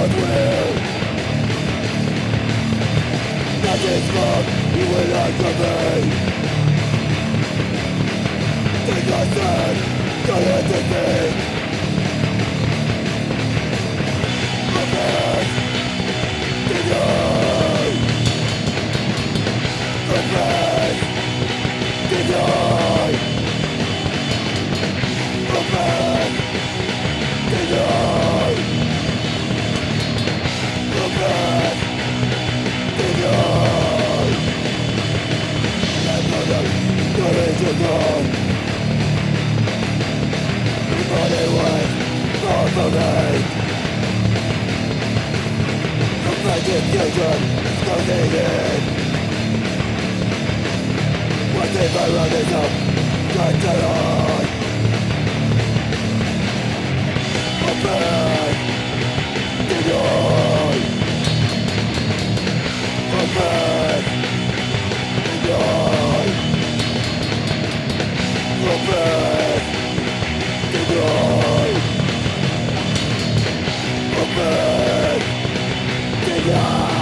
God will. That is you will not for me Take your sin, go with the thing courage is gone Everybody was far from me Confusion is contained What if I run this up? Got to run Open Deny Open Open Deny